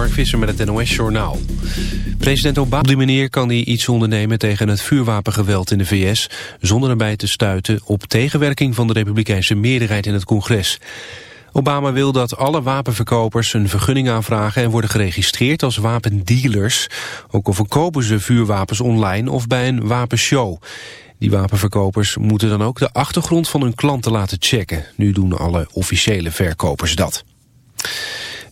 Mark Visser met het NOS-journaal. President Obama op die manier kan hij iets ondernemen tegen het vuurwapengeweld in de VS... zonder erbij te stuiten op tegenwerking van de republikeinse meerderheid in het congres. Obama wil dat alle wapenverkopers een vergunning aanvragen... en worden geregistreerd als wapendealers. Ook al verkopen ze vuurwapens online of bij een wapenshow... Die wapenverkopers moeten dan ook de achtergrond van hun klanten laten checken. Nu doen alle officiële verkopers dat.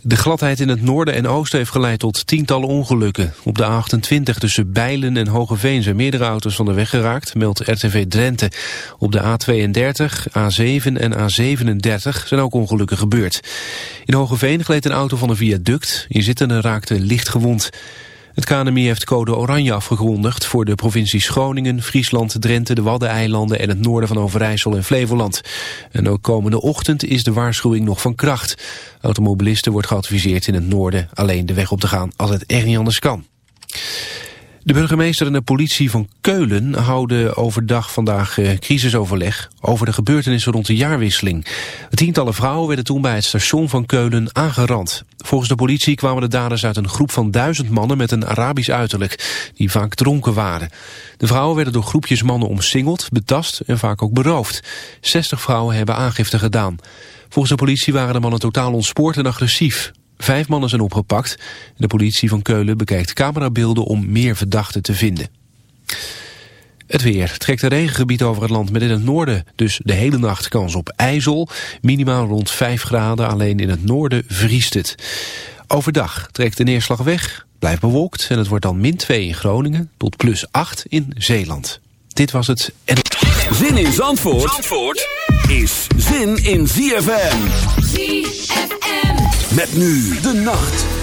De gladheid in het noorden en oosten heeft geleid tot tientallen ongelukken. Op de A28 tussen Bijlen en Hogeveen zijn meerdere auto's van de weg geraakt, meldt RTV Drenthe. Op de A32, A7 en A37 zijn ook ongelukken gebeurd. In Hogeveen gleed een auto van een viaduct. Inzittenden raakte licht gewond. Het KNMI heeft code oranje afgekondigd voor de provincies Groningen, Friesland, Drenthe, de Waddeneilanden en het noorden van Overijssel en Flevoland. En ook komende ochtend is de waarschuwing nog van kracht. Automobilisten wordt geadviseerd in het noorden alleen de weg op te gaan als het echt niet anders kan. De burgemeester en de politie van Keulen houden overdag vandaag eh, crisisoverleg over de gebeurtenissen rond de jaarwisseling. Tientallen vrouwen werden toen bij het station van Keulen aangerand. Volgens de politie kwamen de daders uit een groep van duizend mannen met een Arabisch uiterlijk, die vaak dronken waren. De vrouwen werden door groepjes mannen omsingeld, betast en vaak ook beroofd. 60 vrouwen hebben aangifte gedaan. Volgens de politie waren de mannen totaal ontspoord en agressief. Vijf mannen zijn opgepakt. De politie van Keulen bekijkt camerabeelden om meer verdachten te vinden. Het weer trekt een regengebied over het land met in het noorden dus de hele nacht kans op ijzel. Minimaal rond 5 graden, alleen in het noorden vriest het. Overdag trekt de neerslag weg, blijft bewolkt en het wordt dan min 2 in Groningen tot plus 8 in Zeeland. Dit was het. Zin in Zandvoort, Zandvoort is zin in ZFM. ZFM. Met nu de nacht.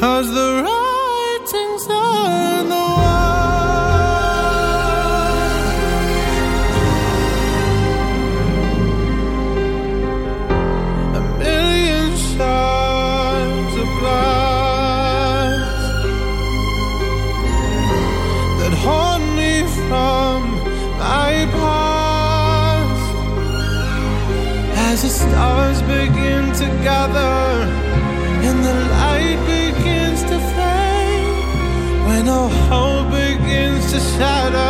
Cause the writing's the shadow.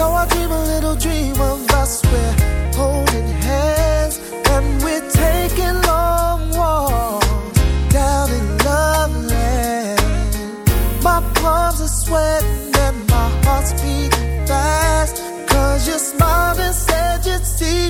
So I dream a little dream of us. We're holding hands and we're taking long walks down in love land. My palms are sweating and my heart's beating fast. Cause you smiled and said you'd see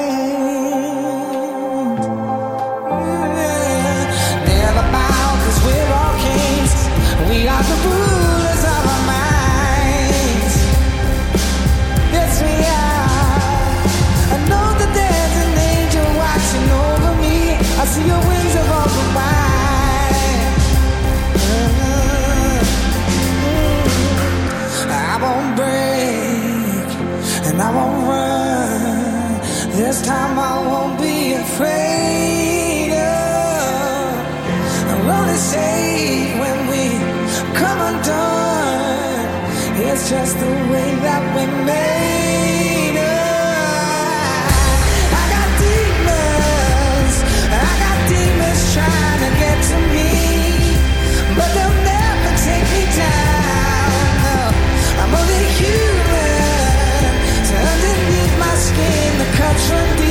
It's just the way that we made. I got demons, I got demons trying to get to me, but they'll never take me down. I'm only human, underneath my skin, the cuts run deep.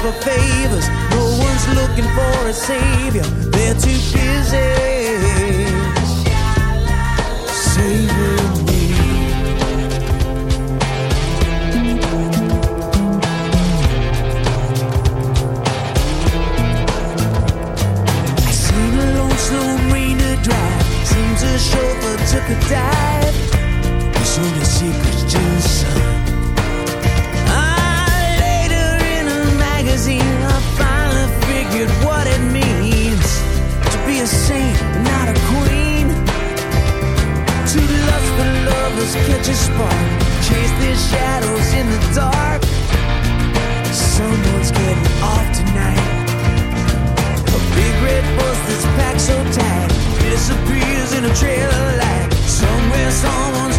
for favors. No one's looking for a savior. They're too busy saving me. I seen a lonesome rainer drive. Seems a chauffeur took a dive. shadows catch a spark Chase the shadows in the dark. Someone's getting off tonight. A big red bus that's packed so tight Disappears in a trail of light. Somewhere someone's